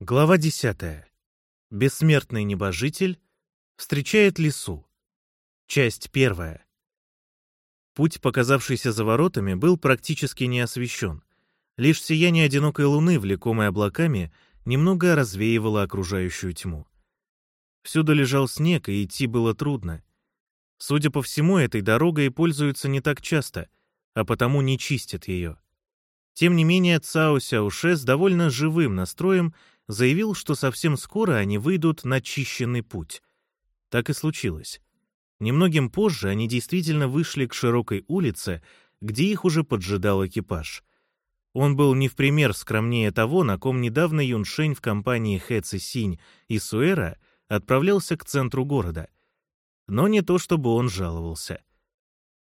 Глава 10. Бессмертный небожитель встречает лису. Часть первая. Путь, показавшийся за воротами, был практически не освещен. Лишь сияние одинокой луны, влекомой облаками, немного развеивало окружающую тьму. Всюду лежал снег, и идти было трудно. Судя по всему, этой дорогой пользуются не так часто, а потому не чистят ее. Тем не менее, Цао Сяуше с довольно живым настроем — заявил, что совсем скоро они выйдут на чищенный путь. Так и случилось. Немногим позже они действительно вышли к широкой улице, где их уже поджидал экипаж. Он был не в пример скромнее того, на ком недавно Юншень в компании Хэ Синь и Суэра отправлялся к центру города. Но не то, чтобы он жаловался.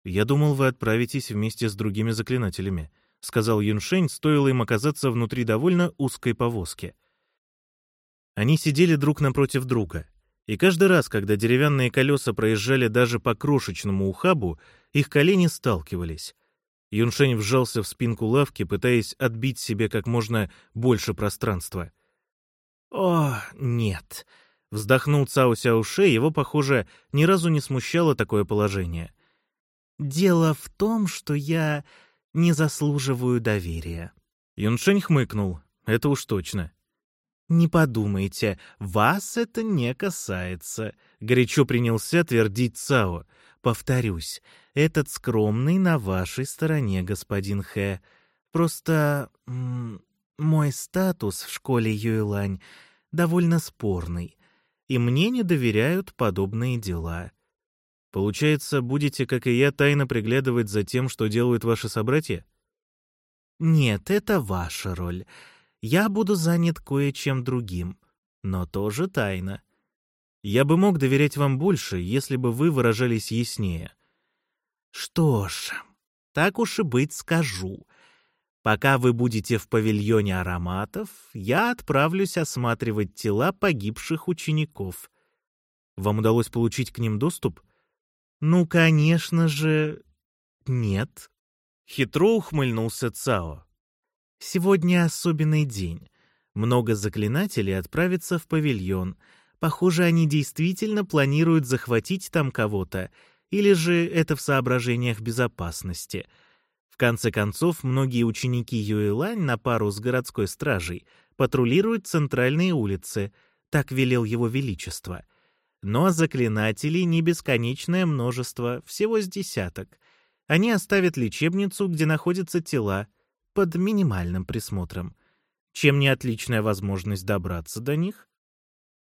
«Я думал, вы отправитесь вместе с другими заклинателями», — сказал Юншень, стоило им оказаться внутри довольно узкой повозки. Они сидели друг напротив друга, и каждый раз, когда деревянные колеса проезжали даже по крошечному ухабу, их колени сталкивались. Юншень вжался в спинку лавки, пытаясь отбить себе как можно больше пространства. «О, нет!» — вздохнул Цао Сяуше, его, похоже, ни разу не смущало такое положение. «Дело в том, что я не заслуживаю доверия». Юншень хмыкнул. «Это уж точно. «Не подумайте, вас это не касается», — горячо принялся твердить Цао. «Повторюсь, этот скромный на вашей стороне, господин Хэ. Просто мой статус в школе Юэлань довольно спорный, и мне не доверяют подобные дела». «Получается, будете, как и я, тайно приглядывать за тем, что делают ваши собратья?» «Нет, это ваша роль я буду занят кое-чем другим, но тоже тайно. Я бы мог доверять вам больше, если бы вы выражались яснее. Что ж, так уж и быть скажу. Пока вы будете в павильоне ароматов, я отправлюсь осматривать тела погибших учеников. Вам удалось получить к ним доступ? Ну, конечно же, нет. Хитро ухмыльнулся Цао. Сегодня особенный день. Много заклинателей отправятся в павильон. Похоже, они действительно планируют захватить там кого-то, или же это в соображениях безопасности. В конце концов, многие ученики Юэлань на пару с городской стражей патрулируют центральные улицы, так велел его величество. Но заклинателей не бесконечное множество, всего с десяток. Они оставят лечебницу, где находятся тела, под минимальным присмотром. Чем не отличная возможность добраться до них?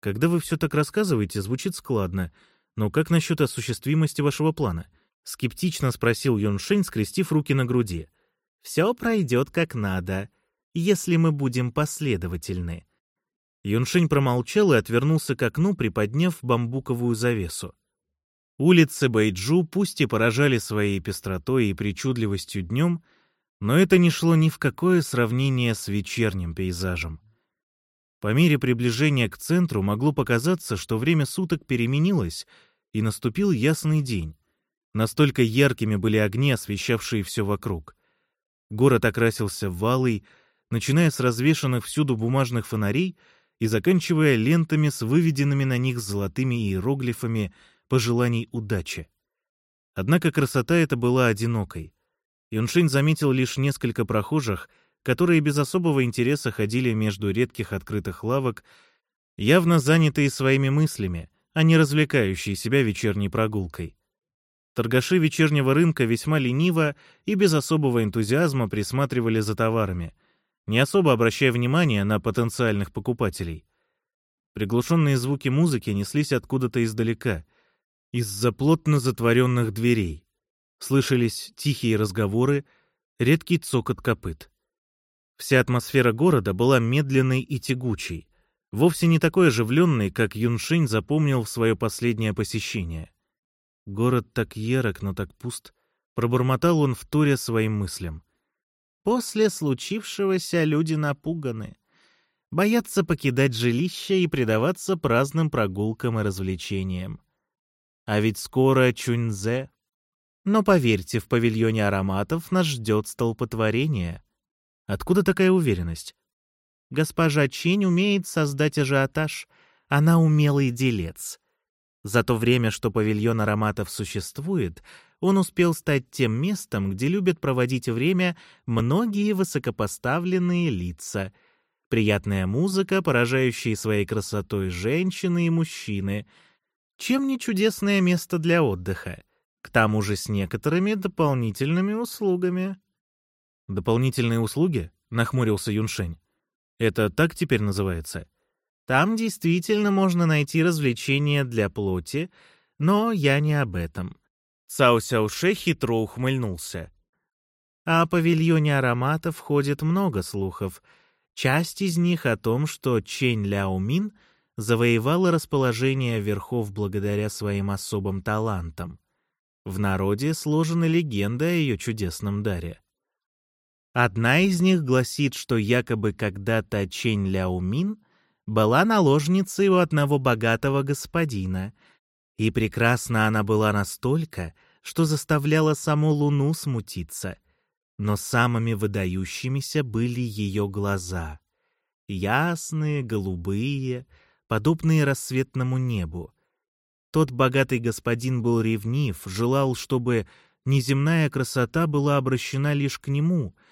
Когда вы все так рассказываете, звучит складно. Но как насчет осуществимости вашего плана? Скептично спросил Юншень, скрестив руки на груди. Все пройдет как надо, если мы будем последовательны. Юншень промолчал и отвернулся к окну, приподняв бамбуковую завесу. Улицы Бэйджу пусть и поражали своей пестротой и причудливостью днем, но это не шло ни в какое сравнение с вечерним пейзажем. По мере приближения к центру могло показаться, что время суток переменилось, и наступил ясный день. Настолько яркими были огни, освещавшие все вокруг. Город окрасился в валый, начиная с развешанных всюду бумажных фонарей и заканчивая лентами с выведенными на них золотыми иероглифами пожеланий удачи. Однако красота эта была одинокой. Юншинь заметил лишь несколько прохожих, которые без особого интереса ходили между редких открытых лавок, явно занятые своими мыслями, а не развлекающие себя вечерней прогулкой. Торгаши вечернего рынка весьма лениво и без особого энтузиазма присматривали за товарами, не особо обращая внимания на потенциальных покупателей. Приглушенные звуки музыки неслись откуда-то издалека, из-за плотно затворенных дверей. Слышались тихие разговоры, редкий цокот копыт. Вся атмосфера города была медленной и тягучей, вовсе не такой оживленной, как Юншинь запомнил в свое последнее посещение. Город так ярок, но так пуст, пробормотал он в туре своим мыслям. После случившегося люди напуганы, боятся покидать жилище и предаваться праздным прогулкам и развлечениям. А ведь скоро Чуньзе но поверьте, в павильоне ароматов нас ждет столпотворение. Откуда такая уверенность? Госпожа Чень умеет создать ажиотаж. Она умелый делец. За то время, что павильон ароматов существует, он успел стать тем местом, где любят проводить время многие высокопоставленные лица. Приятная музыка, поражающие своей красотой женщины и мужчины. Чем не чудесное место для отдыха? К тому же с некоторыми дополнительными услугами. «Дополнительные услуги?» — нахмурился Юншень. «Это так теперь называется?» Там действительно можно найти развлечения для плоти, но я не об этом. Цао Сяоше хитро ухмыльнулся. О павильоне ароматов ходит много слухов. Часть из них о том, что Чэнь Ляомин завоевала расположение верхов благодаря своим особым талантам. В народе сложена легенда о ее чудесном даре. Одна из них гласит, что якобы когда-то Чэнь Ляомин — была наложницей у одного богатого господина, и прекрасна она была настолько, что заставляла саму луну смутиться. Но самыми выдающимися были ее глаза. Ясные, голубые, подобные рассветному небу. Тот богатый господин был ревнив, желал, чтобы неземная красота была обращена лишь к нему —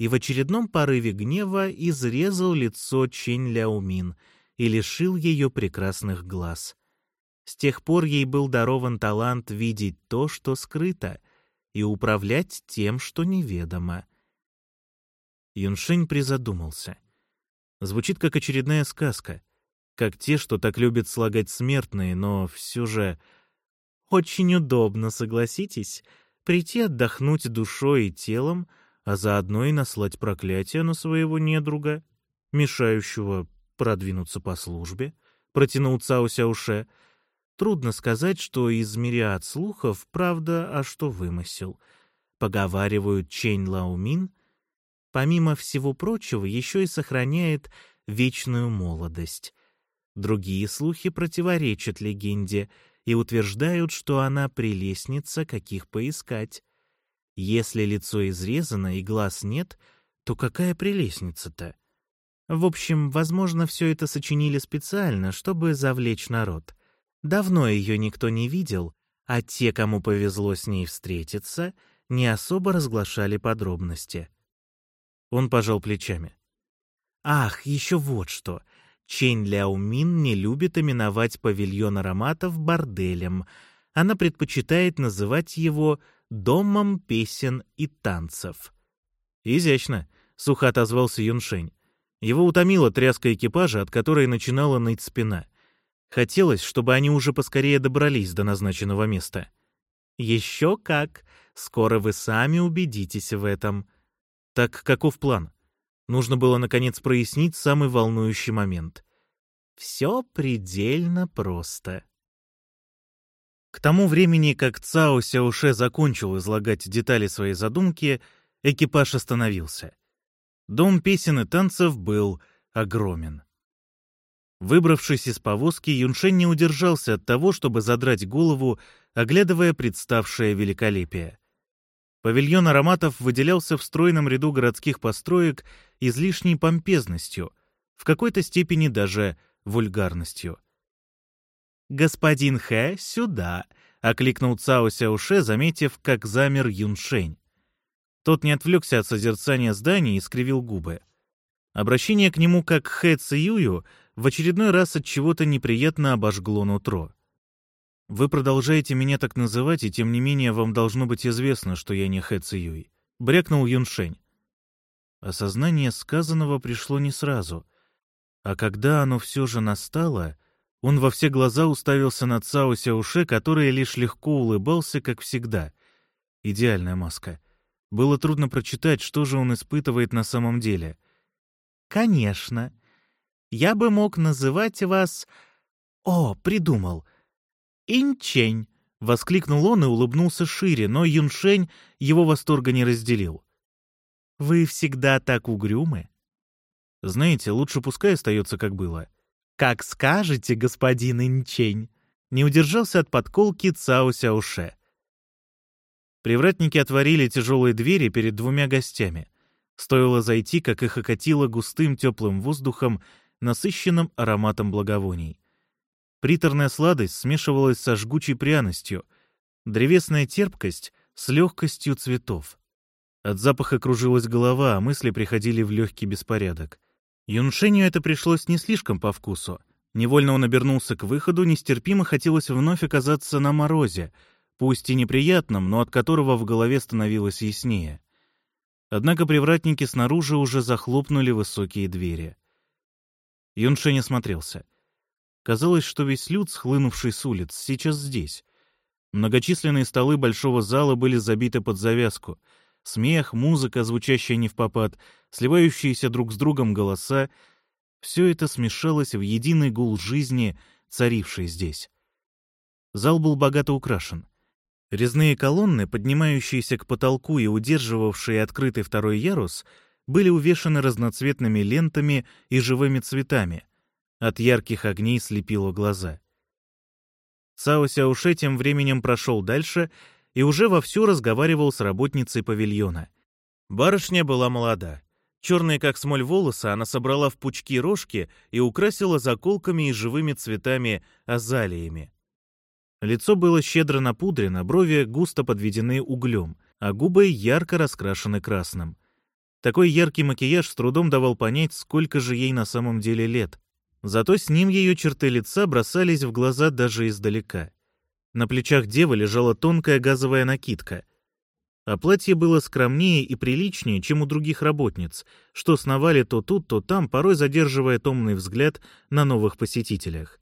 и в очередном порыве гнева изрезал лицо Чень Ляомин и лишил ее прекрасных глаз. С тех пор ей был дарован талант видеть то, что скрыто, и управлять тем, что неведомо. Юншень призадумался. Звучит как очередная сказка, как те, что так любят слагать смертные, но все же... Очень удобно, согласитесь, прийти отдохнуть душой и телом — а заодно и наслать проклятие на своего недруга, мешающего продвинуться по службе, протянул Цао Сяуше. Трудно сказать, что из мириад слухов правда, а что вымысел. Поговаривают, Чэнь Лаумин, помимо всего прочего, еще и сохраняет вечную молодость. Другие слухи противоречат легенде и утверждают, что она прелестница, каких поискать. Если лицо изрезано и глаз нет, то какая прелестница-то? В общем, возможно, все это сочинили специально, чтобы завлечь народ. Давно ее никто не видел, а те, кому повезло с ней встретиться, не особо разглашали подробности. Он пожал плечами. «Ах, еще вот что. Чэнь Ляомин не любит именовать павильон ароматов борделем. Она предпочитает называть его домом песен и танцев. «Изящно», — сухо отозвался Юншень. Его утомила тряска экипажа, от которой начинала ныть спина. Хотелось, чтобы они уже поскорее добрались до назначенного места. «Еще как! Скоро вы сами убедитесь в этом». Так каков план? Нужно было, наконец, прояснить самый волнующий момент. «Все предельно просто». К тому времени, как Цао Сяуше закончил излагать детали своей задумки, экипаж остановился. Дом песен и танцев был огромен. Выбравшись из повозки, Юншень не удержался от того, чтобы задрать голову, оглядывая представшее великолепие. Павильон ароматов выделялся в стройном ряду городских построек излишней помпезностью, в какой-то степени даже вульгарностью — «Господин Хэ, сюда!» — окликнул Цао Сяуше, заметив, как замер Юншень. Тот не отвлекся от созерцания здания и скривил губы. Обращение к нему как Хэ Циюю в очередной раз от чего-то неприятно обожгло нутро. «Вы продолжаете меня так называть, и тем не менее вам должно быть известно, что я не Хэ Циюй», — брякнул Юншень. Осознание сказанного пришло не сразу, а когда оно все же настало — он во все глаза уставился на Цао Сяуше, который лишь легко улыбался, как всегда. Идеальная маска. Было трудно прочитать, что же он испытывает на самом деле. «Конечно. Я бы мог называть вас... О, придумал. Инчень!» — воскликнул он и улыбнулся шире, но Юншень его восторга не разделил. «Вы всегда так угрюмы?» «Знаете, лучше пускай остается, как было». «Как скажете, господин Инчень!» Не удержался от подколки Цао Сяуше. Привратники отворили тяжелые двери перед двумя гостями. Стоило зайти, как их окатило густым теплым воздухом, насыщенным ароматом благовоний. Приторная сладость смешивалась со жгучей пряностью, древесная терпкость с легкостью цветов. От запаха кружилась голова, а мысли приходили в легкий беспорядок. Юншеню это пришлось не слишком по вкусу. Невольно он обернулся к выходу, нестерпимо хотелось вновь оказаться на морозе, пусть и неприятном, но от которого в голове становилось яснее. Однако привратники снаружи уже захлопнули высокие двери. Юншень осмотрелся. Казалось, что весь люд, схлынувший с улиц, сейчас здесь. Многочисленные столы большого зала были забиты под завязку. Смех, музыка, звучащая не в попад, сливающиеся друг с другом голоса — все это смешалось в единый гул жизни, царивший здесь. Зал был богато украшен. Резные колонны, поднимающиеся к потолку и удерживавшие открытый второй ярус, были увешаны разноцветными лентами и живыми цветами. От ярких огней слепило глаза. Цао Сяуше тем временем прошел дальше и уже вовсю разговаривал с работницей павильона. Барышня была молода. Черные, как смоль, волосы она собрала в пучки рожки и украсила заколками и живыми цветами азалиями. Лицо было щедро напудрено, брови густо подведены углем, а губы ярко раскрашены красным. Такой яркий макияж с трудом давал понять, сколько же ей на самом деле лет. Зато с ним ее черты лица бросались в глаза даже издалека. На плечах девы лежала тонкая газовая накидка. А платье было скромнее и приличнее, чем у других работниц, что сновали то тут, то там, порой задерживая томный взгляд на новых посетителях.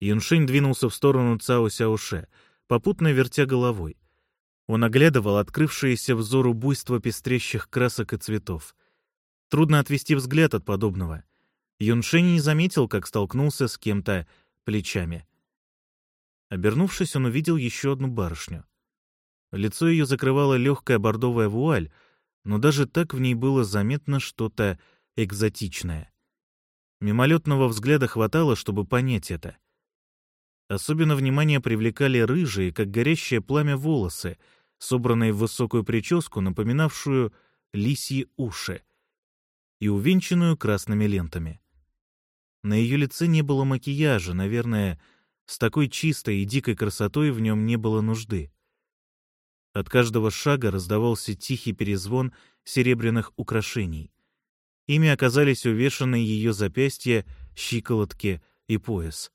Юншень двинулся в сторону Цао Сяоше, попутно вертя головой. Он оглядывал открывшееся взору буйство пестрящих красок и цветов. Трудно отвести взгляд от подобного. Юншень не заметил, как столкнулся с кем-то плечами. Обернувшись, он увидел еще одну барышню. Лицо ее закрывала легкая бордовая вуаль, но даже так в ней было заметно что-то экзотичное. Мимолетного взгляда хватало, чтобы понять это — Особенно внимание привлекали рыжие, как горящее пламя, волосы, собранные в высокую прическу, напоминавшую лисьи уши, и увенчанную красными лентами. На ее лице не было макияжа, наверное, с такой чистой и дикой красотой в нем не было нужды. От каждого шага раздавался тихий перезвон серебряных украшений. Ими оказались увешаны ее запястья, щиколотки и пояс.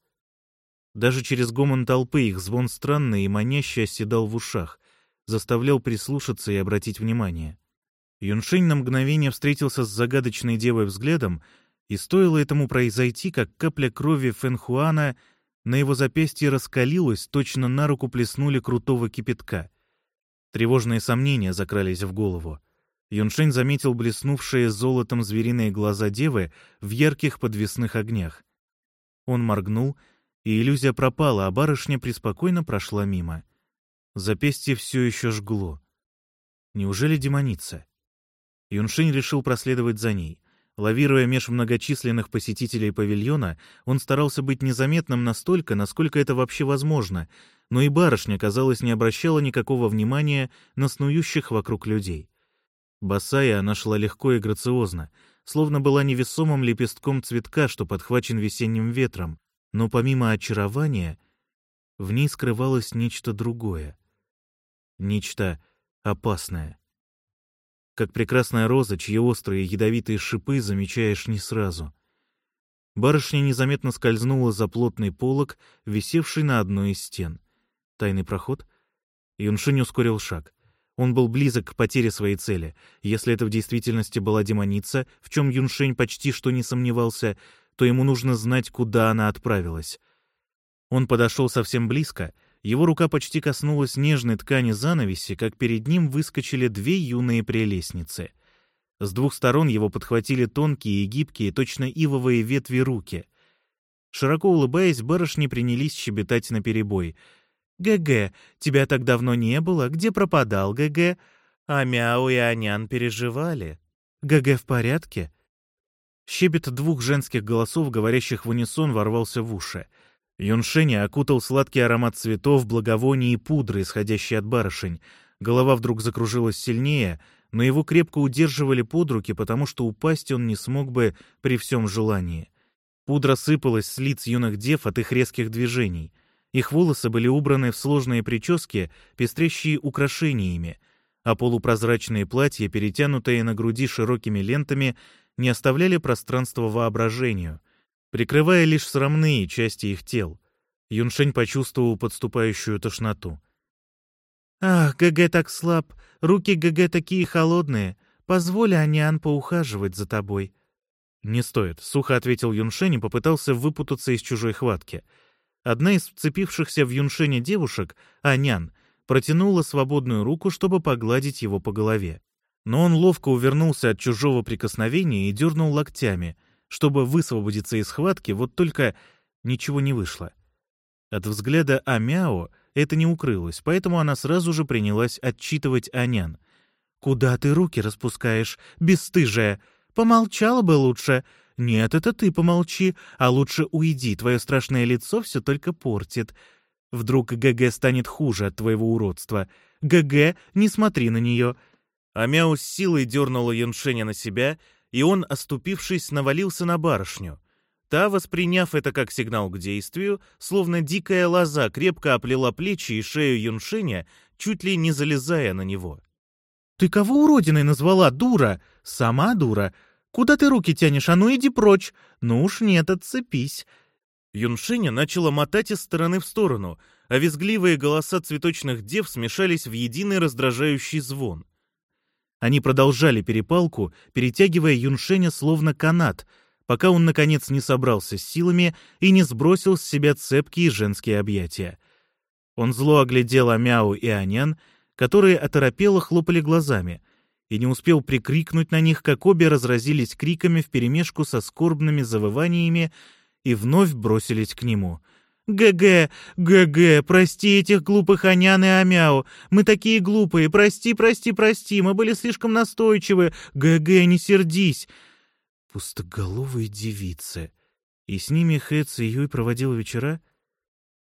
Даже через гомон толпы их звон странный и манящий оседал в ушах, заставлял прислушаться и обратить внимание. Юншень на мгновение встретился с загадочной девой взглядом, и стоило этому произойти, как капля крови Фэнхуана на его запястье раскалилась, точно на руку плеснули крутого кипятка. Тревожные сомнения закрались в голову. Юншень заметил блеснувшие золотом звериные глаза девы в ярких подвесных огнях. Он моргнул — и иллюзия пропала, а барышня преспокойно прошла мимо. Запястье все еще жгло. Неужели демоница? Юншинь решил проследовать за ней. Лавируя меж многочисленных посетителей павильона, он старался быть незаметным настолько, насколько это вообще возможно, но и барышня, казалось, не обращала никакого внимания на снующих вокруг людей. Босая она шла легко и грациозно, словно была невесомым лепестком цветка, что подхвачен весенним ветром, но помимо очарования в ней скрывалось нечто другое, нечто опасное. Как прекрасная роза, чьи острые ядовитые шипы замечаешь не сразу. Барышня незаметно скользнула за плотный полог, висевший на одной из стен. Тайный проход? Юншинь ускорил шаг. Он был близок к потере своей цели. Если это в действительности была демоница, в чем Юншень почти что не сомневался, то ему нужно знать, куда она отправилась. Он подошел совсем близко, его рука почти коснулась нежной ткани занавеси, как перед ним выскочили две юные прелестницы. С двух сторон его подхватили тонкие и гибкие, точно ивовые ветви руки. Широко улыбаясь, барышни принялись щебетать наперебой. «ГГ, тебя так давно не было, где пропадал ГГ?» А Мяу и Анян переживали. «ГГ в порядке?» Щебет двух женских голосов, говорящих в унисон, ворвался в уши. Юншеня окутал сладкий аромат цветов, благовоний и пудры, исходящей от барышень. Голова вдруг закружилась сильнее, но его крепко удерживали под руки, потому что упасть он не смог бы при всем желании. Пудра сыпалась с лиц юных дев от их резких движений. Их волосы были убраны в сложные прически, пестрящие украшениями, а полупрозрачные платья, перетянутые на груди широкими лентами, не оставляли пространства воображению, прикрывая лишь срамные части их тел. Юншень почувствовал подступающую тошноту. «Ах, ГГ так слаб, руки ГГ такие холодные. Позволь, Анян, поухаживать за тобой». «Не стоит», — сухо ответил Юншень и попытался выпутаться из чужой хватки. Одна из вцепившихся в Юншене девушек, Анян, протянула свободную руку, чтобы погладить его по голове. Но он ловко увернулся от чужого прикосновения и дернул локтями, чтобы высвободиться из схватки, вот только ничего не вышло. От взгляда Амяо это не укрылось, поэтому она сразу же принялась отчитывать Анян. «Куда ты руки распускаешь, бесстыжая? Помолчала бы лучше. Нет, это ты помолчи, а лучше уйди, твое страшное лицо все только портит. Вдруг ГГ станет хуже от твоего уродства. ГГ, не смотри на нее». Амяо с силой дернула Юншеня на себя, и он, оступившись, навалился на барышню. Та, восприняв это как сигнал к действию, словно дикая лоза, крепко оплела плечи и шею Юншиня, чуть ли не залезая на него. «Ты кого уродиной назвала, дура? Сама дура. Куда ты руки тянешь? А ну иди прочь! Ну уж нет, отцепись!» Юншиня начала мотать из стороны в сторону, а визгливые голоса цветочных дев смешались в единый раздражающий звон. Они продолжали перепалку, перетягивая Юншеня словно канат — пока он, наконец, не собрался с силами и не сбросил с себя цепкие женские объятия. Он зло оглядел Амяу и Анян, которые оторопело хлопали глазами, и не успел прикрикнуть на них, как обе разразились криками вперемешку со скорбными завываниями и вновь бросились к нему. «Гэгэ! Гэгэ! Прости этих глупых А-Нян и А-Мяу! Мы такие глупые! Прости, прости, прости! Мы были слишком настойчивы! Гэгэ, не сердись!» Пустоголовые девицы. И с ними Хэ Юй проводил вечера?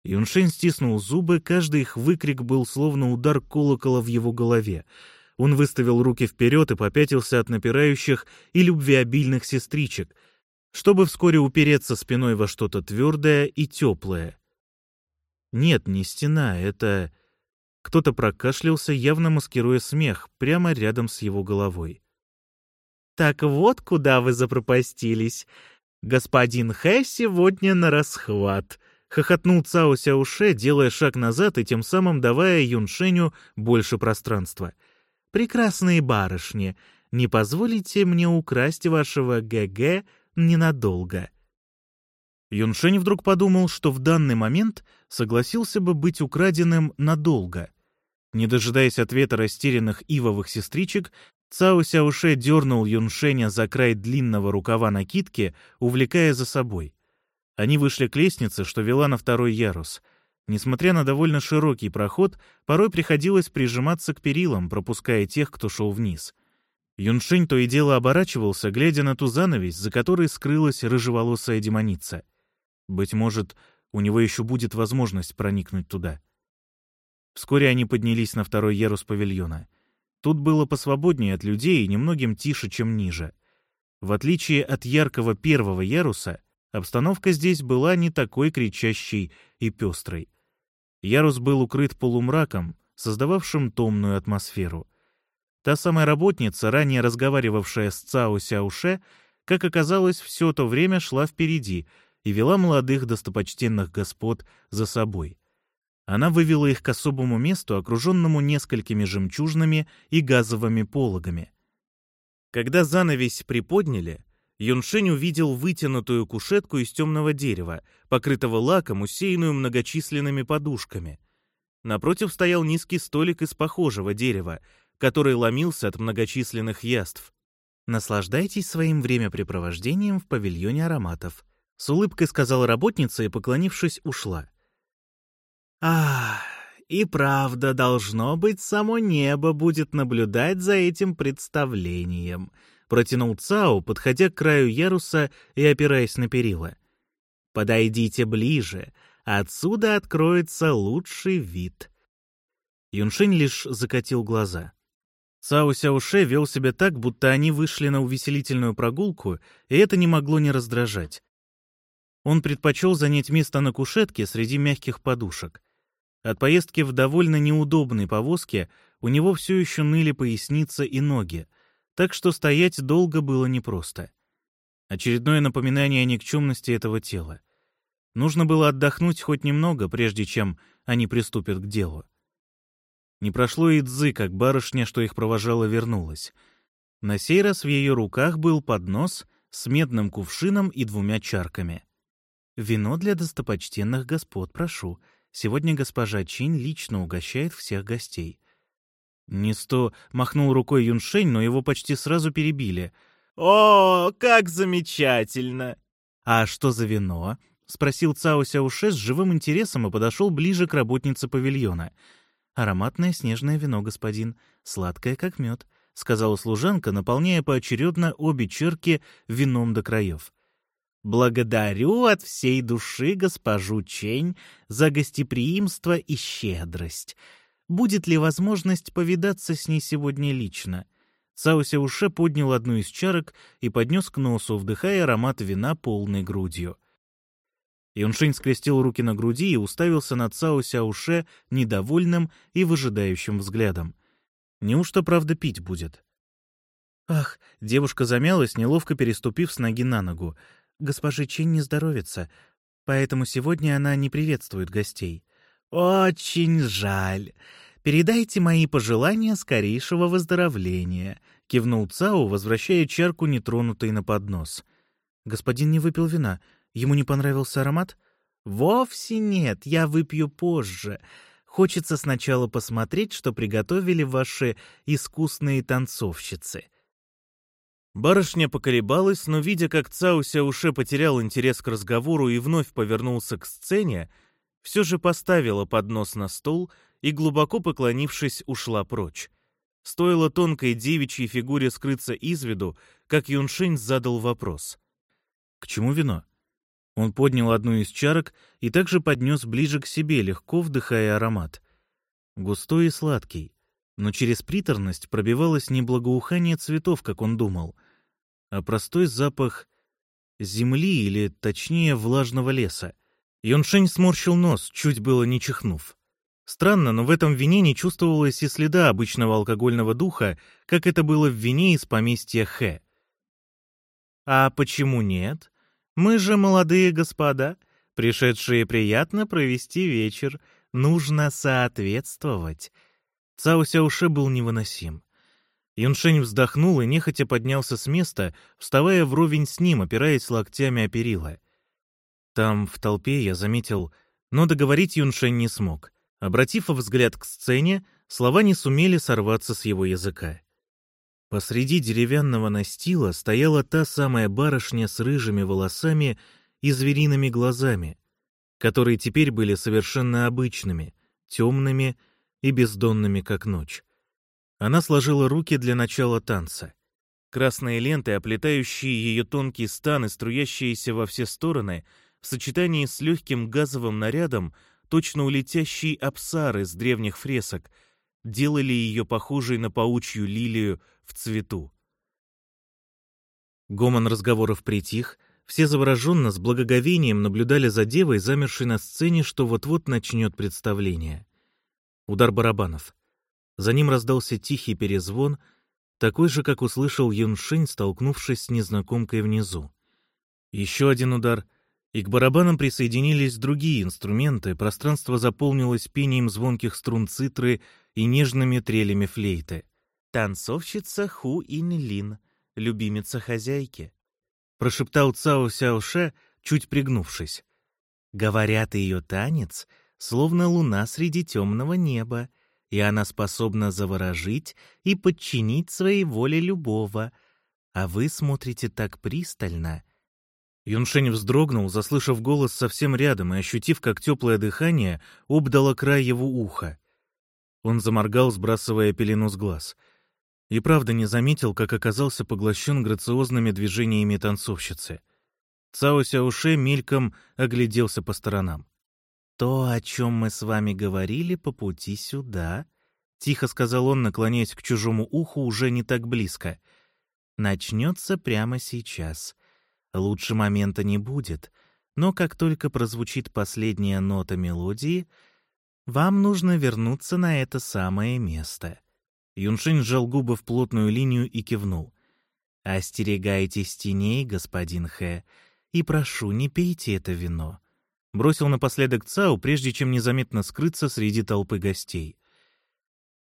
Юншень стиснул зубы, каждый их выкрик был словно удар колокола в его голове. Он выставил руки вперед и попятился от напирающих и любвеобильных сестричек, чтобы вскоре упереться спиной во что-то твердое и теплое. Нет, не стена, это... Кто-то прокашлялся, явно маскируя смех, прямо рядом с его головой. Так вот куда вы запропастились. Господин Хэ сегодня на расхват. Хохотнул Цао Сяуше, делая шаг назад и тем самым давая Юншеню больше пространства. «Прекрасные барышни, не позволите мне украсть вашего ГГ ненадолго». Юншень вдруг подумал, что в данный момент согласился бы быть украденным надолго. Не дожидаясь ответа растерянных ивовых сестричек, Цао Сяуше дернул Юншеня за край длинного рукава накидки, увлекая за собой. Они вышли к лестнице, что вела на второй ярус. Несмотря на довольно широкий проход, порой приходилось прижиматься к перилам, пропуская тех, кто шел вниз. Юншень то и дело оборачивался, глядя на ту занавесь, за которой скрылась рыжеволосая демоница. Быть может, у него еще будет возможность проникнуть туда. Вскоре они поднялись на второй ярус павильона. Тут было посвободнее от людей и немногим тише, чем ниже. В отличие от яркого первого яруса, обстановка здесь была не такой кричащей и пестрой. Ярус был укрыт полумраком, создававшим томную атмосферу. Та самая работница, ранее разговаривавшая с Цао Сяуше, как оказалось, все то время шла впереди и вела молодых достопочтенных господ за собой. Она вывела их к особому месту, окруженному несколькими жемчужными и газовыми пологами. Когда занавесь приподняли, Юншень увидел вытянутую кушетку из темного дерева, покрытого лаком, усеянную многочисленными подушками. Напротив стоял низкий столик из похожего дерева, который ломился от многочисленных яств. «Наслаждайтесь своим времяпрепровождением в павильоне ароматов», — с улыбкой сказала работница и, поклонившись, ушла. А, и правда, должно быть, само небо будет наблюдать за этим представлением, протянул Цао, подходя к краю яруса и опираясь на перила. Подойдите ближе, отсюда откроется лучший вид. Юншень лишь закатил глаза. Цао Сяуше вел себя так, будто они вышли на увеселительную прогулку, и это не могло не раздражать. Он предпочел занять место на кушетке среди мягких подушек. От поездки в довольно неудобной повозке у него все еще ныли поясница и ноги, так что стоять долго было непросто. Очередное напоминание о никчемности этого тела. Нужно было отдохнуть хоть немного, прежде чем они приступят к делу. Не прошло и дзы, как барышня, что их провожала, вернулась. На сей раз в ее руках был поднос с медным кувшином и двумя чарками. «Вино для достопочтенных господ, прошу. Сегодня госпожа Чинь лично угощает всех гостей». Не сто махнул рукой Юншень, но его почти сразу перебили. «О, как замечательно!» «А что за вино?» — спросил Цао Сяуше с живым интересом и подошел ближе к работнице павильона. «Ароматное снежное вино, господин, сладкое, как мед», — сказала служанка, наполняя поочередно обе черки вином до краев. Благодарю от всей души госпожу Чень за гостеприимство и щедрость. Будет ли возможность повидаться с ней сегодня лично? Цаося Уше поднял одну из чарок и поднес к носу, вдыхая аромат вина полной грудью. Юншень скрестил руки на груди и уставился на Цао Сяуше недовольным и выжидающим взглядом. Неужто правда пить будет? Ах, девушка замялась, неловко переступив с ноги на ногу госпожи Чин не здоровится, поэтому сегодня она не приветствует гостей. Очень жаль. Передайте мои пожелания скорейшего выздоровления, кивнул Цао, возвращая чарку нетронутой на поднос. Господин не выпил вина. Ему не понравился аромат? Вовсе нет, я выпью позже. Хочется сначала посмотреть, что приготовили ваши искусные танцовщицы. Барышня поколебалась, но, видя, как Цауся уже потерял интерес к разговору и вновь повернулся к сцене, все же поставила поднос на стол и, глубоко поклонившись, ушла прочь. Стоило тонкой девичьей фигуре скрыться из виду, как Юншинь задал вопрос. «К чему вино?» Он поднял одну из чарок и также поднес ближе к себе, легко вдыхая аромат. Густой и сладкий, но через приторность пробивалось не благоухание цветов, как он думал, а простой запах земли или, точнее, влажного леса. Йоншень сморщил нос, чуть было не чихнув. Странно, но в этом вине не чувствовалось и следа обычного алкогольного духа, как это было в вине из поместья Хэ. «А почему нет? Мы же молодые господа, пришедшие приятно провести вечер. Нужно соответствовать». Цао Сяуше был невыносим. Юншень вздохнул и нехотя поднялся с места, вставая вровень с ним, опираясь локтями о перила. Там, в толпе, я заметил, но договорить Юншень не смог. Обратив взгляд к сцене, слова не сумели сорваться с его языка. Посреди деревянного настила стояла та самая барышня с рыжими волосами и звериными глазами, которые теперь были совершенно обычными, темными и бездонными, как ночь. Она сложила руки для начала танца. Красные ленты, оплетающие ее тонкий стан и струящиеся во все стороны, в сочетании с легким газовым нарядом, точно улетящие абсары с древних фресок, делали ее похожей на паучью лилию в цвету. Гомон разговоров притих, все завороженно с благоговением наблюдали за девой, замершей на сцене, что вот-вот начнет представление. Удар барабанов. За ним раздался тихий перезвон, такой же, как услышал Юншинь, столкнувшись с незнакомкой внизу. Еще один удар, и к барабанам присоединились другие инструменты, пространство заполнилось пением звонких струн цитры и нежными трелями флейты. «Танцовщица Ху Ин Лин, любимица хозяйки», — прошептал Цао Сяоше, чуть пригнувшись. «Говорят, ее танец, словно луна среди темного неба, и она способна заворожить и подчинить своей воле любого. А вы смотрите так пристально. Юншень вздрогнул, заслышав голос совсем рядом и ощутив, как теплое дыхание обдало край его уха. Он заморгал, сбрасывая пелену с глаз. И правда не заметил, как оказался поглощен грациозными движениями танцовщицы. Цао Сяуше мельком огляделся по сторонам. То, о чем мы с вами говорили по пути сюда, — тихо сказал он, наклоняясь к чужому уху уже не так близко. «Начнется прямо сейчас. Лучше момента не будет, но как только прозвучит последняя нота мелодии, вам нужно вернуться на это самое место». Юншень сжал губы в плотную линию и кивнул. «Остерегайтесь теней, господин Хэ, и прошу, не пейте это вино». Бросил напоследок Цау, прежде чем незаметно скрыться среди толпы гостей.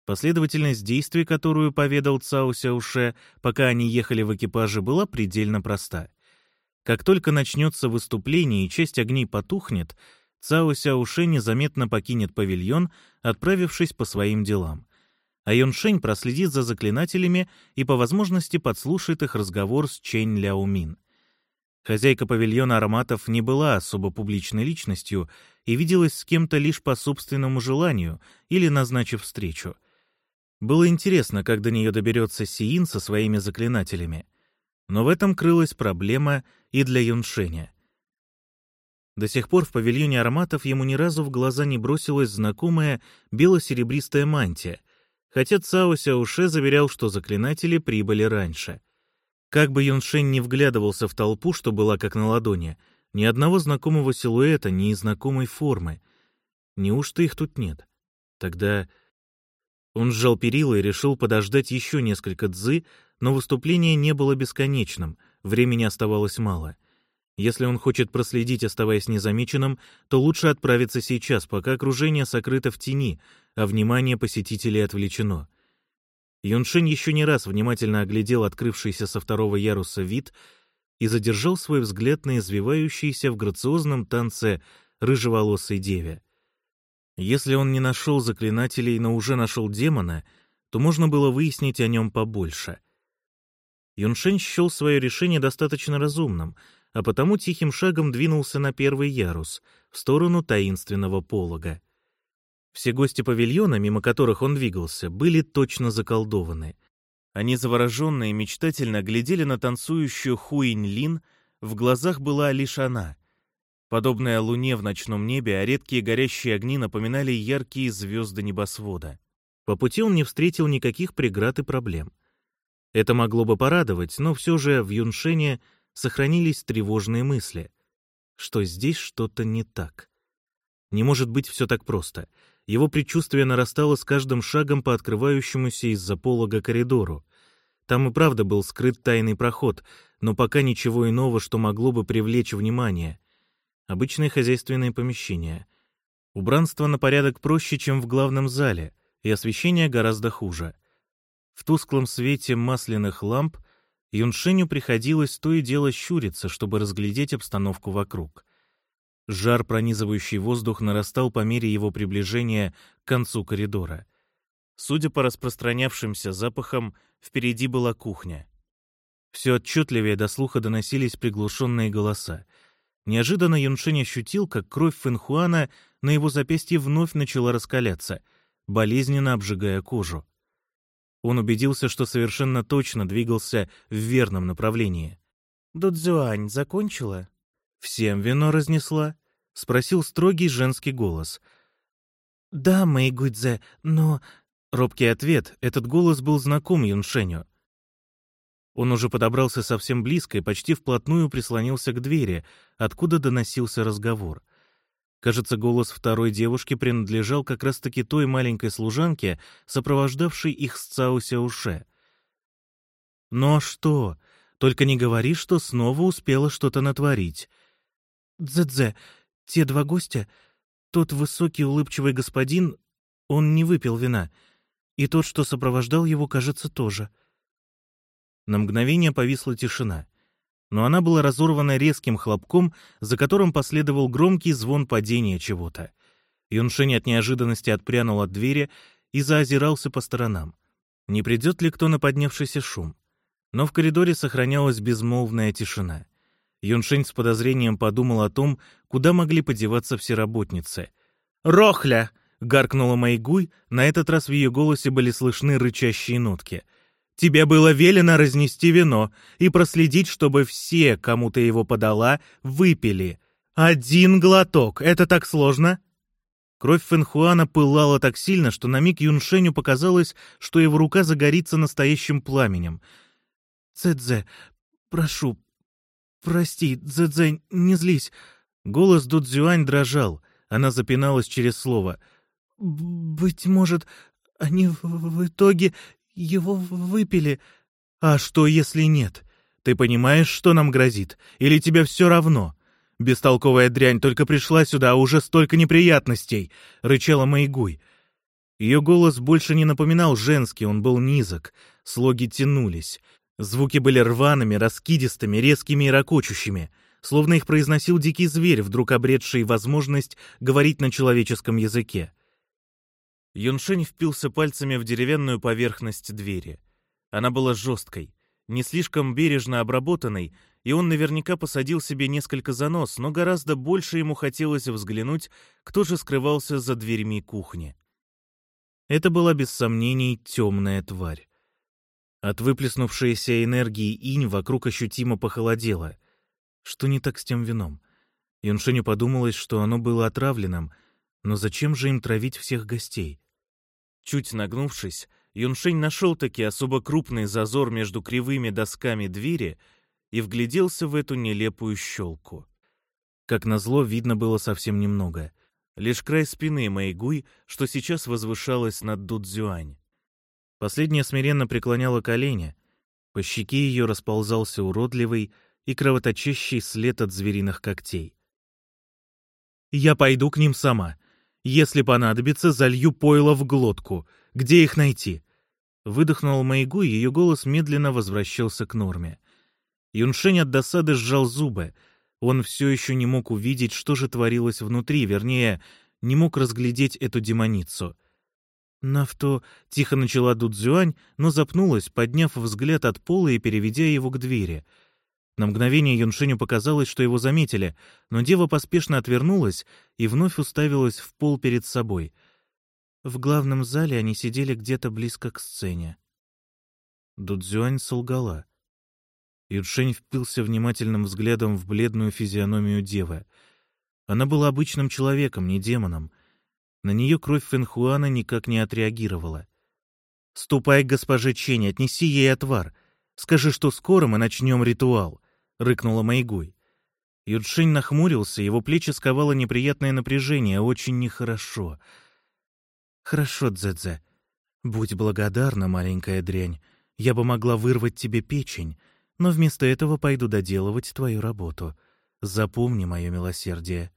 Последовательность действий, которую поведал Цао Сяуше, пока они ехали в экипаже, была предельно проста. Как только начнется выступление и часть огней потухнет, Цао Сяуше незаметно покинет павильон, отправившись по своим делам а Йоншень проследит за заклинателями и по возможности подслушает их разговор с Чэнь Ляомин. Хозяйка павильона ароматов не была особо публичной личностью и виделась с кем-то лишь по собственному желанию или назначив встречу. Было интересно, как до нее доберется Сиин со своими заклинателями. Но в этом крылась проблема и для Юншеня. До сих пор в павильоне ароматов ему ни разу в глаза не бросилась знакомая бело-серебристая мантия, хотя Цао Сяуше заверял, что заклинатели прибыли раньше. Как бы Юншень не вглядывался в толпу, что была как на ладони, ни одного знакомого силуэта, ни знакомой формы. Неужто их тут нет? Тогда... Он сжал перила и решил подождать еще несколько дзы, но выступление не было бесконечным, времени оставалось мало — если он хочет проследить, оставаясь незамеченным, то лучше отправиться сейчас, пока окружение сокрыто в тени, а внимание посетителей отвлечено. Юншин еще не раз внимательно оглядел открывшийся со второго яруса вид и задержал свой взгляд на извивающейся в грациозном танце рыжеволосой деве. Если он не нашел заклинателей, но уже нашел демона, то можно было выяснить о нем побольше. Юншень счел свое решение достаточно разумным — а потому тихим шагом двинулся на первый ярус, в сторону таинственного полога. Все гости павильона, мимо которых он двигался, были точно заколдованы. Они завороженно и мечтательно глядели на танцующую Хуинь Лин, в глазах была лишь она. Подобная луне в ночном небе, а редкие горящие огни напоминали яркие звезды небосвода. По пути он не встретил никаких преград и проблем. Это могло бы порадовать, но все же в Юншене сохранились тревожные мысли, что здесь что-то не так. Не может быть все так просто. Его предчувствие нарастало с каждым шагом по открывающемуся из-за полога коридору. Там и правда был скрыт тайный проход, но пока ничего иного, что могло бы привлечь внимание. Обычное хозяйственное помещение. Убранство на порядок проще, чем в главном зале, и освещение гораздо хуже. В тусклом свете масляных ламп Юншеню приходилось то и дело щуриться, чтобы разглядеть обстановку вокруг. Жар, пронизывающий воздух, нарастал по мере его приближения к концу коридора. Судя по распространявшимся запахам, впереди была кухня. Все отчетливее до слуха доносились приглушенные голоса. Неожиданно Юншень ощутил, как кровь Фэнхуана на его запястье вновь начала раскаляться, болезненно обжигая кожу. Он убедился, что совершенно точно двигался в верном направлении. «Дудзюань закончила?» «Всем вино разнесла?» — спросил строгий женский голос. «Да, Мэйгудзе, но...» Робкий ответ, этот голос был знаком Юншеню. Он уже подобрался совсем близко и почти вплотную прислонился к двери, откуда доносился разговор. Кажется, голос второй девушки принадлежал как раз-таки той маленькой служанке, сопровождавшей их с Цао Сяуше. «Ну а что? Только не говори, что снова успела что-то натворить». «Дзе-дзе, те два гостя, тот высокий улыбчивый господин, он не выпил вина, и тот, что сопровождал его, кажется, тоже». На мгновение повисла тишина — но она была разорвана резким хлопком, за которым последовал громкий звон падения чего-то. Юншень от неожиданности отпрянул от двери и заозирался по сторонам. Не придет ли кто на поднявшийся шум? Но в коридоре сохранялась безмолвная тишина. Юншень с подозрением подумал о том, куда могли подеваться все работницы. «Рохля!» — гаркнула Майгуй, на этот раз в ее голосе были слышны рычащие нотки — Тебе было велено разнести вино и проследить, чтобы все, кому ты его подала, выпили. Один глоток — это так сложно?» Кровь Фэнхуана пылала так сильно, что на миг Юншеню показалось, что его рука загорится настоящим пламенем. «Цзэ-цзэ, прошу, прости, Цзэ-цзэ, не злись». Голос Дудзюань дрожал, она запиналась через слово. «Быть может, они в итоге его выпили». «А что, если нет? Ты понимаешь, что нам грозит? Или тебе все равно?» Бестолковая дрянь только пришла сюда, а уже столько неприятностей!» — рычала Маигуй. Ее голос больше не напоминал женский, он был низок. Слоги тянулись. Звуки были рваными, раскидистыми, резкими и ракочущими, словно их произносил дикий зверь, вдруг обретший возможность говорить на человеческом языке. Юншень впился пальцами в деревянную поверхность двери. Она была жесткой, не слишком бережно обработанной, и он наверняка посадил себе несколько занос, но гораздо больше ему хотелось взглянуть, кто же скрывался за дверьми кухни. Это была без сомнений темная тварь. От выплеснувшейся энергии инь вокруг ощутимо похолодело. Что не так с тем вином? Юншеню подумалось, что оно было отравленным, но зачем же им травить всех гостей? Чуть нагнувшись, Юншень нашел-таки особо крупный зазор между кривыми досками двери — и вгляделся в эту нелепую щелку. Как назло, видно было совсем немного. Лишь край спины Мэйгуй, что сейчас возвышалась над Дудзюань. Последняя смиренно преклоняла колени. По щеке ее расползался уродливый и кровоточащий след от звериных когтей. «Я пойду к ним сама. Если понадобится, залью пойло в глотку. Где их найти?» Выдохнул Мэйгуй, ее голос медленно возвращался к норме. Юншень от досады сжал зубы. Он все еще не мог увидеть, что же творилось внутри, вернее, не мог разглядеть эту демоницу. «Нафто...» — тихо начала Дудзюань, но запнулась, подняв взгляд от пола и переведя его к двери. На мгновение Юншеню показалось, что его заметили, но дева поспешно отвернулась и вновь уставилась в пол перед собой. В главном зале они сидели где-то близко к сцене. Дудзюань солгала. Юдшень впился внимательным взглядом в бледную физиономию девы. Она была обычным человеком, не демоном. На нее кровь Фэнхуана никак не отреагировала. «Ступай к госпоже Чень, отнеси ей отвар. Скажи, что скоро мы начнем ритуал», — рыкнула Майгуй. Юдшень нахмурился, его плечи сковало неприятное напряжение, очень нехорошо. «Хорошо, Дзэдзе. Будь благодарна, маленькая дрянь. Я бы могла вырвать тебе печень, но вместо этого пойду доделывать твою работу. Запомни мое милосердие».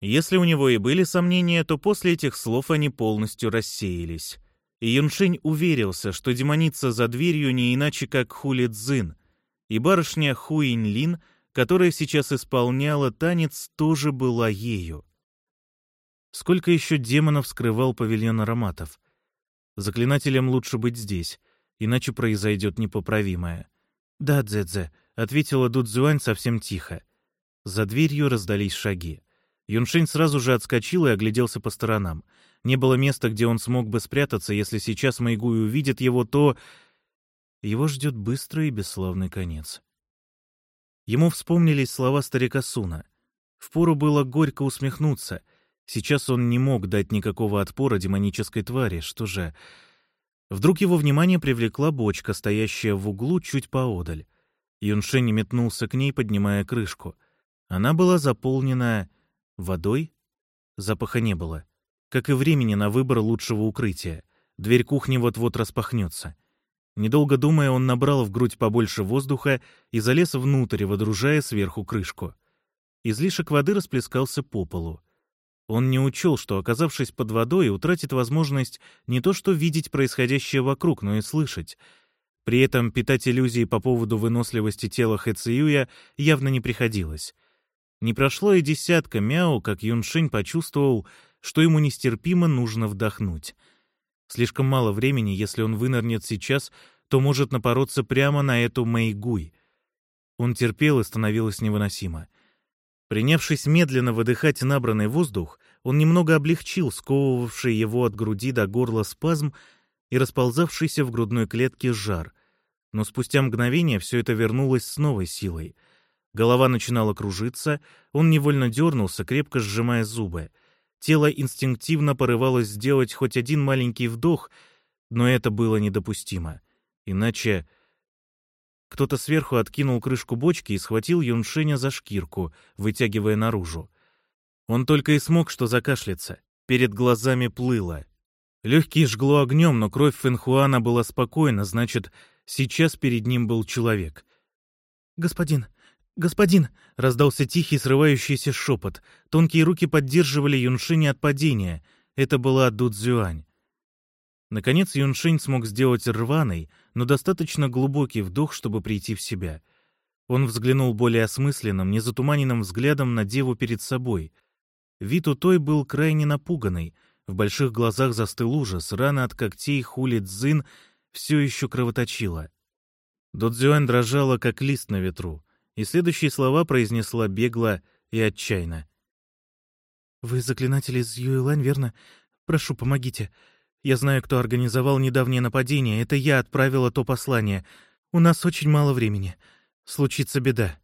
Если у него и были сомнения, то после этих слов они полностью рассеялись. И Юншинь уверился, что демоница за дверью не иначе, как Хули Цзин, и барышня Хуинь Лин, которая сейчас исполняла танец, тоже была ею. Сколько еще демонов скрывал павильон ароматов? Заклинателям лучше быть здесь, иначе произойдет непоправимое. «Да, Дзэдзе», — ответила Дудзюань совсем тихо. За дверью раздались шаги. Юншень сразу же отскочил и огляделся по сторонам. Не было места, где он смог бы спрятаться, если сейчас Майгуй увидит его, то... Его ждет быстрый и бесславный конец. Ему вспомнились слова старика Суна. Впору было горько усмехнуться. Сейчас он не мог дать никакого отпора демонической твари. Что же... Вдруг его внимание привлекла бочка, стоящая в углу чуть поодаль. Юншень метнулся к ней, поднимая крышку. Она была заполнена водой. Запаха не было. Как и времени на выбор лучшего укрытия. Дверь кухни вот-вот распахнется. Недолго думая, он набрал в грудь побольше воздуха и залез внутрь, водружая сверху крышку. Излишек воды расплескался по полу. Он не учел, что, оказавшись под водой, утратит возможность не то что видеть происходящее вокруг, но и слышать. При этом питать иллюзии по поводу выносливости тела Хэциюя явно не приходилось. Не прошло и десятка мяу, как Юншинь почувствовал, что ему нестерпимо нужно вдохнуть. Слишком мало времени, если он вынырнет сейчас, то может напороться прямо на эту Мэйгуй. Он терпел, и становилось невыносимо — Принявшись медленно выдыхать набранный воздух, он немного облегчил сковывавший его от груди до горла спазм и расползавшийся в грудной клетке жар. Но спустя мгновение все это вернулось с новой силой. Голова начинала кружиться, он невольно дернулся, крепко сжимая зубы. Тело инстинктивно порывалось сделать хоть один маленький вдох, но это было недопустимо. Иначе... Кто-то сверху откинул крышку бочки и схватил Юншеня за шкирку, вытягивая наружу. Он только и смог что закашляться. Перед глазами плыло. Легкие жгло огнем, но кровь Фэнхуана была спокойна, значит, сейчас перед ним был человек. «Господин, господин!» — раздался тихий, срывающийся шепот. Тонкие руки поддерживали Юншиня от падения. Это была Дудзюань. Наконец Юншинь смог сделать рваный, но достаточно глубокий вдох, чтобы прийти в себя. Он взглянул более осмысленным, незатуманенным взглядом на деву перед собой. Вид у той был крайне напуганный, в больших глазах застыл ужас, рана от когтей Хули Цзин все еще кровоточила. Додзюань дрожала, как лист на ветру, и следующие слова произнесла бегло и отчаянно. «Вы заклинатель из Юэлань, верно? Прошу, помогите. Я знаю, кто организовал недавнее нападение. Это я отправила то послание. У нас очень мало времени. Случится беда».